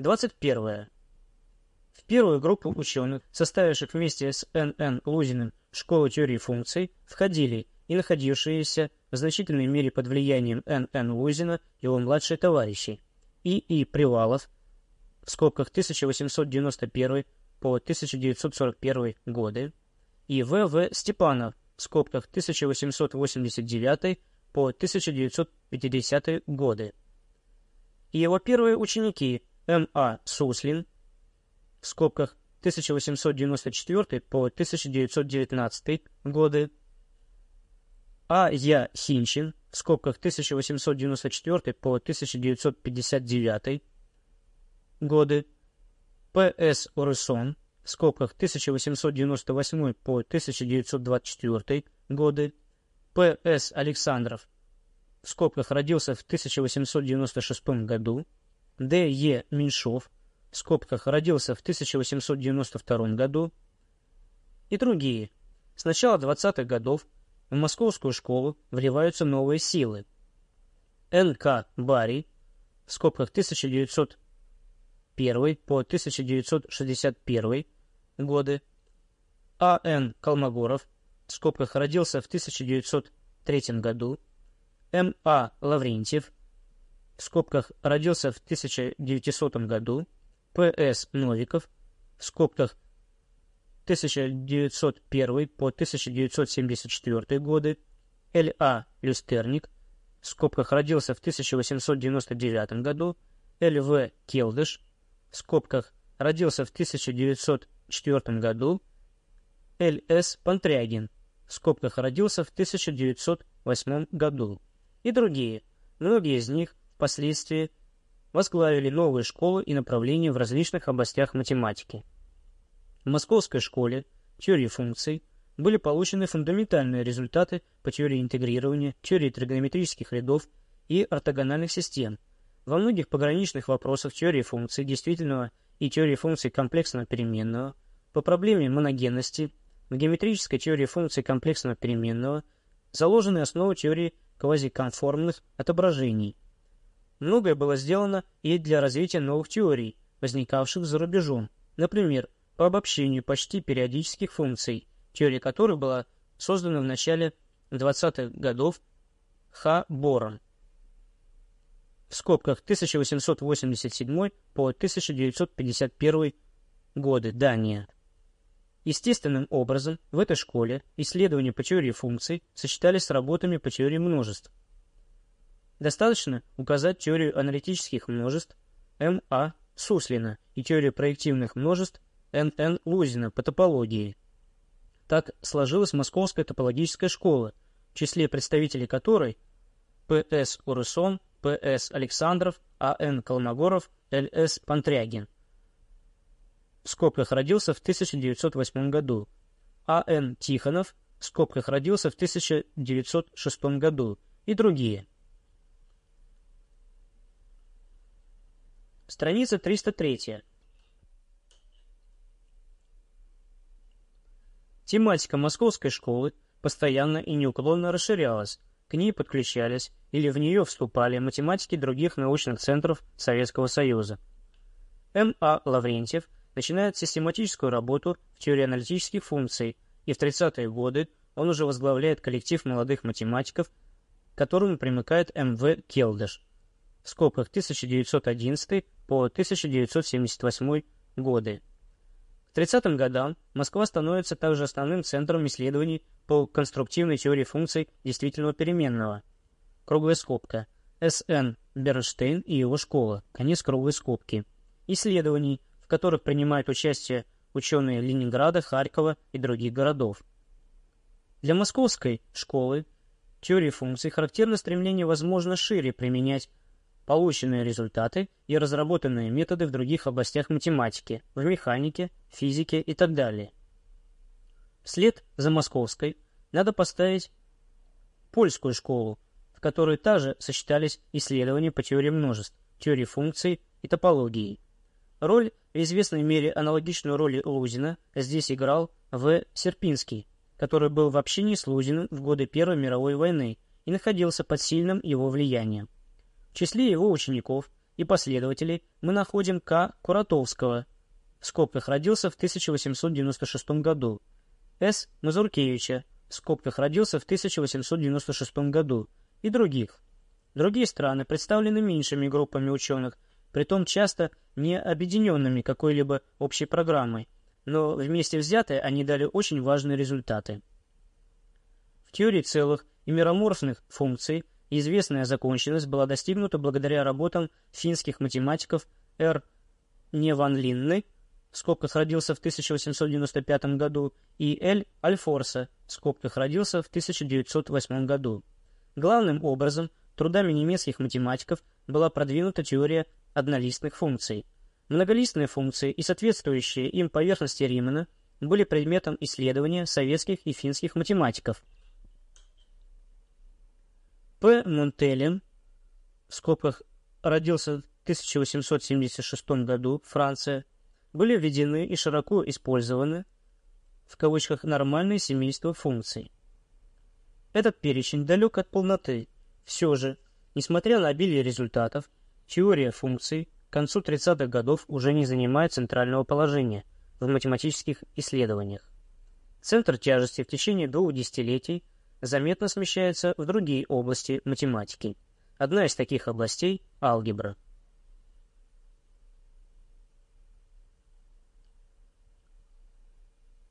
21. В первую группу ученых, составивших вместе с Н.Н. Лузиным школу теории функций, входили и находившиеся в значительной мере под влиянием Н.Н. Лузина его младшие товарищи И. И. Привалов, в скобках 1891 по 1941 годы, и В. В. Степанов, в скобках 1889 по 1950 годы. И его первые ученики М. А. Суслин, в скобках 1894 по 1919 годы, А. Я. Хинчин, в скобках 1894 по 1959 годы, П. С. Орысон, в скобках 1898 по 1924 годы, П. С. Александров, в скобках родился в 1896 году, Д. Е. Меньшов, в скобках родился в 1892 году, и другие. С начала 20-х годов в московскую школу вливаются новые силы. Н. К. Барри, в скобках 1901 по 1961 годы, А. Н. Колмогоров, в скобках родился в 1903 году, М. А. Лаврентьев, в скобках родился в 1900 году, П. С. Новиков, в скобках 1901 по 1974 годы, Л. А. Люстерник, в скобках родился в 1899 году, Л. В. Келдыш, в скобках родился в 1904 году, Л. С. Пантрягин, в скобках родился в 1908 году, и другие. Многие из них впоследствии возглавили новые школы и направления в различных областях математики. В Московской школе теории функций были получены фундаментальные результаты по теории интегрирования, теории тригонометрических рядов и ортогональных систем. Во многих пограничных вопросах теории функций действительного и теории функций комплексного переменного, по проблеме моногенности, в геометрической теории функций комплексного переменного заложены основы теории квазиконформных отображений. Многое было сделано и для развития новых теорий, возникавших за рубежом, например, по обобщению почти периодических функций, теория которой была создана в начале 20-х годов Х. Бором. В скобках 1887 по 1951 годы, Дания. Естественным образом в этой школе исследования по теории функций сочетались с работами по теории множеств. Достаточно указать теорию аналитических множеств М.А. Суслина и теорию проективных множеств Н.Н. Лузина по топологии. Так сложилась Московская топологическая школа, в числе представителей которой П.С. Урысон, П.С. Александров, А.Н. Колмогоров, Л.С. Понтрягин – в скобках родился в 1908 году. А.Н. Тихонов, в скобках родился в 1906 году и другие. Страница 303. Тематика московской школы постоянно и неуклонно расширялась, к ней подключались или в нее вступали математики других научных центров Советского Союза. М.А. Лаврентьев – начинает систематическую работу в теории аналитических функций, и в 30-е годы он уже возглавляет коллектив молодых математиков, к которому примыкает М.В. Келдыш, в скобках 1911 по 1978 годы. К 30-м годам Москва становится также основным центром исследований по конструктивной теории функций действительного переменного. Круглая скобка. С.Н. Бернштейн и его школа. Конец круглой скобки. Исследований которых принимают участие ученые Ленинграда, Харькова и других городов. Для московской школы теории функций характерно стремление возможно шире применять полученные результаты и разработанные методы в других областях математики, в механике, физике и так далее. Вслед за московской надо поставить польскую школу, в которой также сочетались исследования по теории множеств, теории функций и топологии. Роль, в известной мере аналогичную роли Лузина, здесь играл В. Серпинский, который был в общении с Лузиным в годы Первой мировой войны и находился под сильным его влиянием. В числе его учеников и последователей мы находим К. Куратовского, в скобках родился в 1896 году, С. Мазуркевича, в скобках родился в 1896 году, и других. Другие страны представлены меньшими группами ученых, притом часто не объединенными какой-либо общей программой, но вместе взятые они дали очень важные результаты. В теории целых и мироморфных функций известная законченность была достигнута благодаря работам финских математиков Р. Неванлинны, в скобках родился в 1895 году, и Л. Альфорса, в скобках родился в 1908 году. Главным образом трудами немецких математиков была продвинута теория однолистных функций. Многолистные функции и соответствующие им поверхности Римана были предметом исследования советских и финских математиков. П. Монтелем, в скобках родился в 1876 году, Франция, были введены и широко использованы в кавычках нормальные семейства функций. Этот перечень далек от полноты. Все же, несмотря на обилие результатов, теория функций к концу 30-х годов уже не занимает центрального положения в математических исследованиях. Центр тяжести в течение двух десятилетий заметно смещается в другие области математики. Одна из таких областей – алгебра –